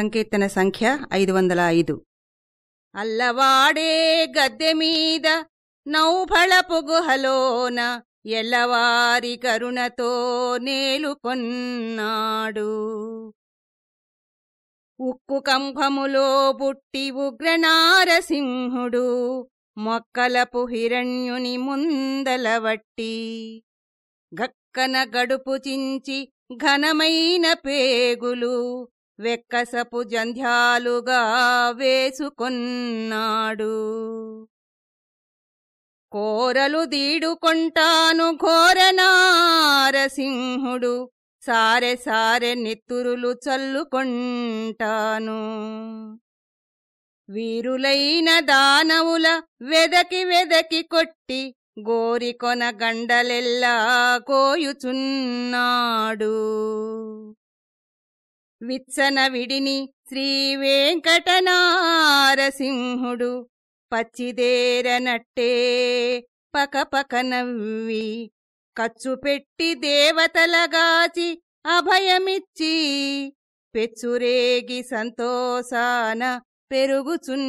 సంకీర్తన సంఖ్య ఐదు వందల ఐదు. అల్లవాడే గద్దెమీద నౌఫళపు గుహలోన ఎల్లవారి కరుణతో నేలుకొన్నాడు ఉక్కు కంభములో బుట్టి ఉగ్రనారసింహుడు మొక్కలపు హిరణ్యుని ముందలవట్టి గక్కన గడుపు చించి ఘనమైన పేగులు వెక్కసపు జంధ్యాలుగా వేసుకొన్నాడు. కోరలు దీడుకొంటాను ఘోరనారసింహుడు సారె సారె నెత్తురులు చల్లుకొంటాను. వీరులైన దానవుల వెదకి వెదకి కొట్టి గోరికొన గండలెల్లా కోయుచున్నాడు. విత్సన విడిని శ్రీవేంకటనారసింహుడు పచ్చిదేరనట్టే పకపక నవ్వి ఖర్చు పెట్టి దేవతలగాచి అభయమిచ్చి పెచ్చురేగి సంతోషాన పెరుగుచున్నాడు.